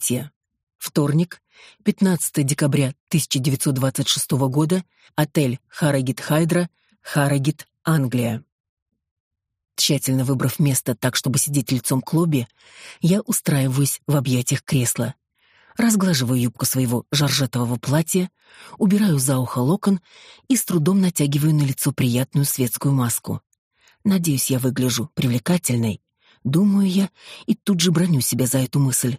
Третье. Вторник, 15 декабря 1926 года, отель Харагит Хайдра, Харагит, Англия. Тщательно выбрав место так, чтобы сидеть лицом к лобби, я устраиваюсь в объятиях кресла. Разглаживаю юбку своего жаржетового платья, убираю за ухо локон и с трудом натягиваю на лицо приятную светскую маску. Надеюсь, я выгляжу привлекательной. Думаю я и тут же броню себя за эту мысль.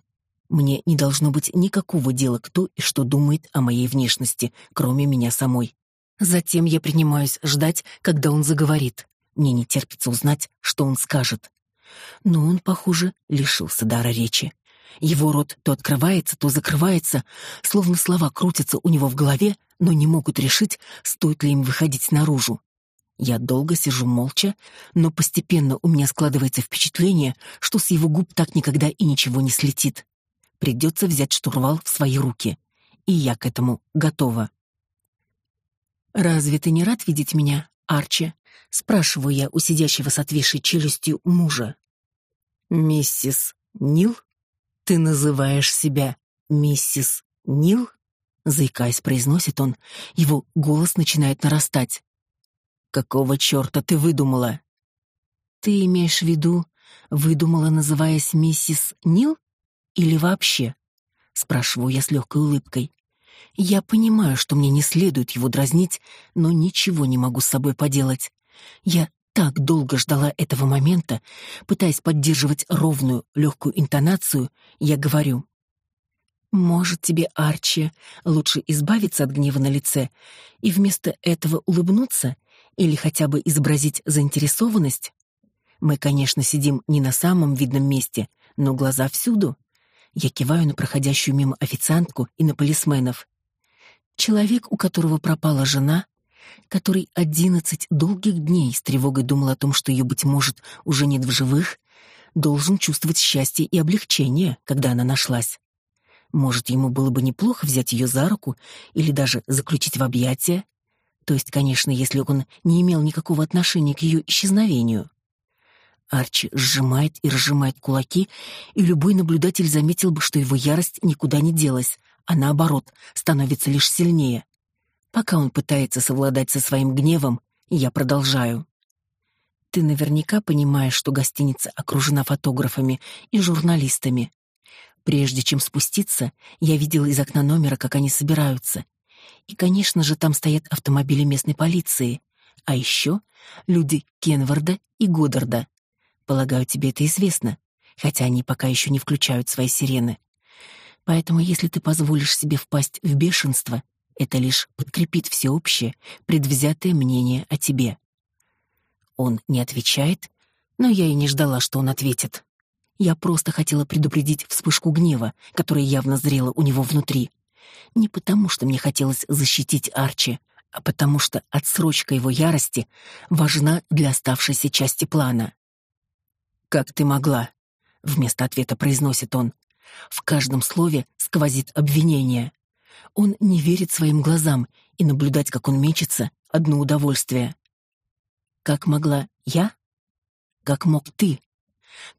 Мне не должно быть никакого дела, кто и что думает о моей внешности, кроме меня самой. Затем я принимаюсь ждать, когда он заговорит. Мне не терпится узнать, что он скажет. Но он, похоже, лишился дара речи. Его рот то открывается, то закрывается, словно слова крутятся у него в голове, но не могут решить, стоит ли им выходить наружу. Я долго сижу молча, но постепенно у меня складывается впечатление, что с его губ так никогда и ничего не слетит. Придется взять штурвал в свои руки. И я к этому готова. «Разве ты не рад видеть меня, Арчи?» — спрашиваю я у сидящего с отвисшей челюстью мужа. «Миссис Нил? Ты называешь себя миссис Нил?» Заикаясь, произносит он, его голос начинает нарастать. «Какого черта ты выдумала?» «Ты имеешь в виду, выдумала, называясь миссис Нил?» Или вообще? Спрашиваю я с легкой улыбкой. Я понимаю, что мне не следует его дразнить, но ничего не могу с собой поделать. Я так долго ждала этого момента, пытаясь поддерживать ровную, легкую интонацию, я говорю. «Может, тебе, Арчи, лучше избавиться от гнева на лице и вместо этого улыбнуться или хотя бы изобразить заинтересованность? Мы, конечно, сидим не на самом видном месте, но глаза всюду. Я киваю на проходящую мимо официантку и на полисменов. Человек, у которого пропала жена, который одиннадцать долгих дней с тревогой думал о том, что ее, быть может, уже нет в живых, должен чувствовать счастье и облегчение, когда она нашлась. Может, ему было бы неплохо взять ее за руку или даже заключить в объятия, то есть, конечно, если он не имел никакого отношения к ее исчезновению. Арчи сжимает и разжимает кулаки, и любой наблюдатель заметил бы, что его ярость никуда не делась, а наоборот, становится лишь сильнее. Пока он пытается совладать со своим гневом, я продолжаю. Ты наверняка понимаешь, что гостиница окружена фотографами и журналистами. Прежде чем спуститься, я видела из окна номера, как они собираются. И, конечно же, там стоят автомобили местной полиции. А еще люди Кенварда и Годдарда. Полагаю, тебе это известно, хотя они пока еще не включают свои сирены. Поэтому, если ты позволишь себе впасть в бешенство, это лишь подкрепит всеобщее, предвзятое мнение о тебе. Он не отвечает, но я и не ждала, что он ответит. Я просто хотела предупредить вспышку гнева, которая явно зрела у него внутри. Не потому, что мне хотелось защитить Арчи, а потому что отсрочка его ярости важна для оставшейся части плана. «Как ты могла?» — вместо ответа произносит он. В каждом слове сквозит обвинение. Он не верит своим глазам, и наблюдать, как он мечется, — одно удовольствие. «Как могла я? Как мог ты?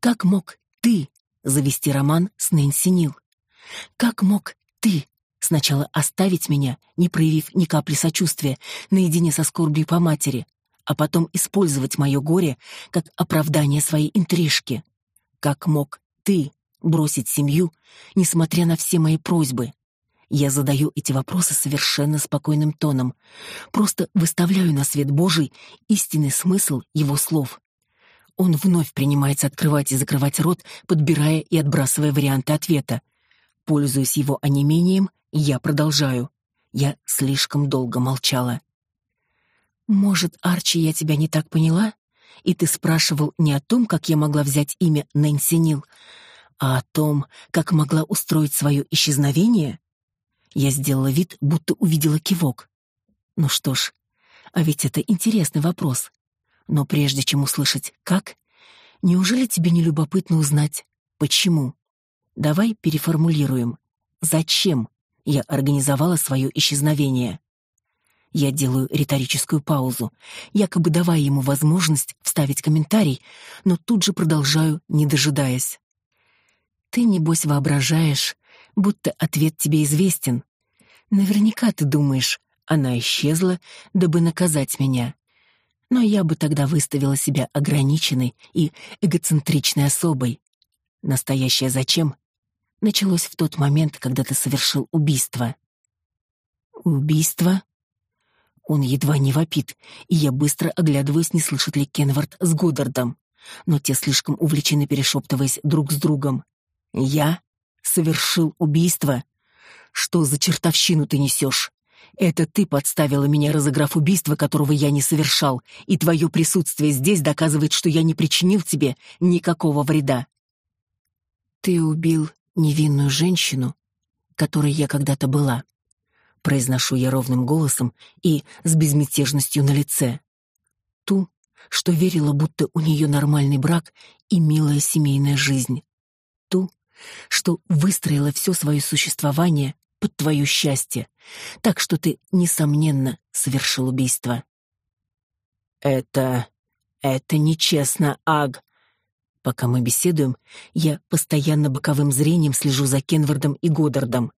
Как мог ты завести роман с Нэнси Нил? Как мог ты сначала оставить меня, не проявив ни капли сочувствия, наедине со скорбью по матери, а потом использовать мое горе как оправдание своей интрижки. Как мог ты бросить семью, несмотря на все мои просьбы? Я задаю эти вопросы совершенно спокойным тоном, просто выставляю на свет Божий истинный смысл его слов. Он вновь принимается открывать и закрывать рот, подбирая и отбрасывая варианты ответа. Пользуясь его онемением, я продолжаю. Я слишком долго молчала. «Может, Арчи, я тебя не так поняла? И ты спрашивал не о том, как я могла взять имя Нэнси Нил, а о том, как могла устроить свое исчезновение?» Я сделала вид, будто увидела кивок. Ну что ж, а ведь это интересный вопрос. Но прежде чем услышать «как», неужели тебе не любопытно узнать «почему»? Давай переформулируем. Зачем я организовала свое исчезновение? Я делаю риторическую паузу, якобы давая ему возможность вставить комментарий, но тут же продолжаю, не дожидаясь. Ты, небось, воображаешь, будто ответ тебе известен. Наверняка ты думаешь, она исчезла, дабы наказать меня. Но я бы тогда выставила себя ограниченной и эгоцентричной особой. Настоящее зачем началось в тот момент, когда ты совершил убийство. Убийство? Он едва не вопит, и я быстро оглядываюсь, не слышит ли Кенвард с Годдардом. Но те слишком увлечены перешептываясь друг с другом. Я совершил убийство? Что за чертовщину ты несешь? Это ты подставила меня, разыграв убийство, которого я не совершал, и твое присутствие здесь доказывает, что я не причинил тебе никакого вреда. Ты убил невинную женщину, которой я когда-то была. Произношу я ровным голосом и с безмятежностью на лице. Ту, что верила, будто у нее нормальный брак и милая семейная жизнь. Ту, что выстроила все свое существование под твое счастье, так что ты, несомненно, совершил убийство. Это... это нечестно, Аг. Пока мы беседуем, я постоянно боковым зрением слежу за Кенвардом и Годдардом.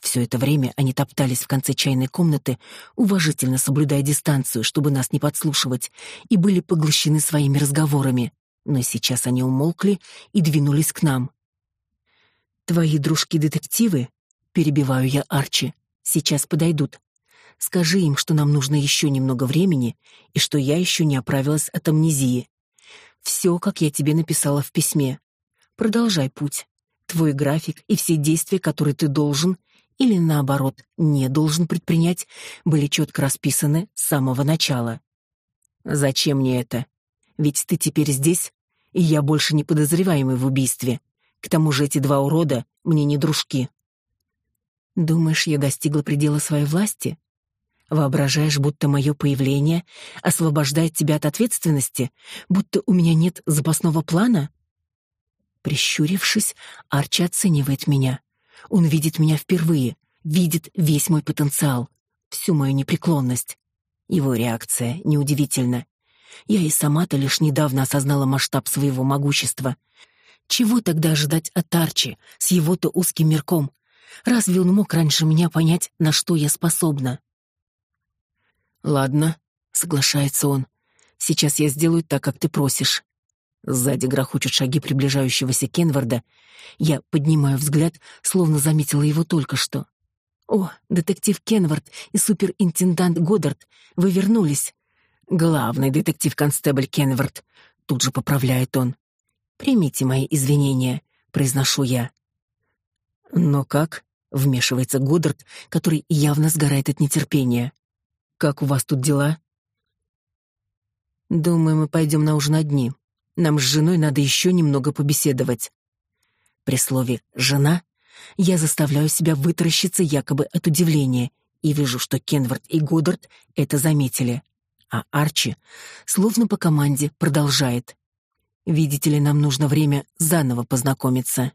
Все это время они топтались в конце чайной комнаты, уважительно соблюдая дистанцию, чтобы нас не подслушивать, и были поглощены своими разговорами. Но сейчас они умолкли и двинулись к нам. «Твои дружки-детективы Перебиваю я Арчи. Сейчас подойдут. Скажи им, что нам нужно еще немного времени и что я еще не оправилась от амнезии. Все, как я тебе написала в письме. Продолжай путь. Твой график и все действия, которые ты должен или наоборот не должен предпринять, были четко расписаны с самого начала. Зачем мне это? Ведь ты теперь здесь, и я больше не подозреваемый в убийстве. К тому же эти два урода мне не дружки. Думаешь, я достигла предела своей власти? Воображаешь, будто мое появление освобождает тебя от ответственности, будто у меня нет запасного плана? Прищурившись, Арчи оценивает меня. Он видит меня впервые, видит весь мой потенциал, всю мою непреклонность. Его реакция неудивительна. Я и сама-то лишь недавно осознала масштаб своего могущества. Чего тогда ожидать от Арчи с его-то узким мирком, Разве он мог раньше меня понять, на что я способна? Ладно, соглашается он. Сейчас я сделаю так, как ты просишь. Сзади грохочут шаги приближающегося Кенварда. Я поднимаю взгляд, словно заметила его только что. О, детектив Кенвард и суперинтендант Годдард, вы вернулись. Главный детектив-констебль Кенвард. Тут же поправляет он. Примите мои извинения, произношу я. Но как? Вмешивается Годдард, который явно сгорает от нетерпения. Как у вас тут дела? Думаю, мы пойдем на ужин одни. Нам с женой надо еще немного побеседовать. При слове «жена» я заставляю себя вытаращиться якобы от удивления и вижу, что Кенвард и Годдард это заметили. А Арчи, словно по команде, продолжает. «Видите ли, нам нужно время заново познакомиться».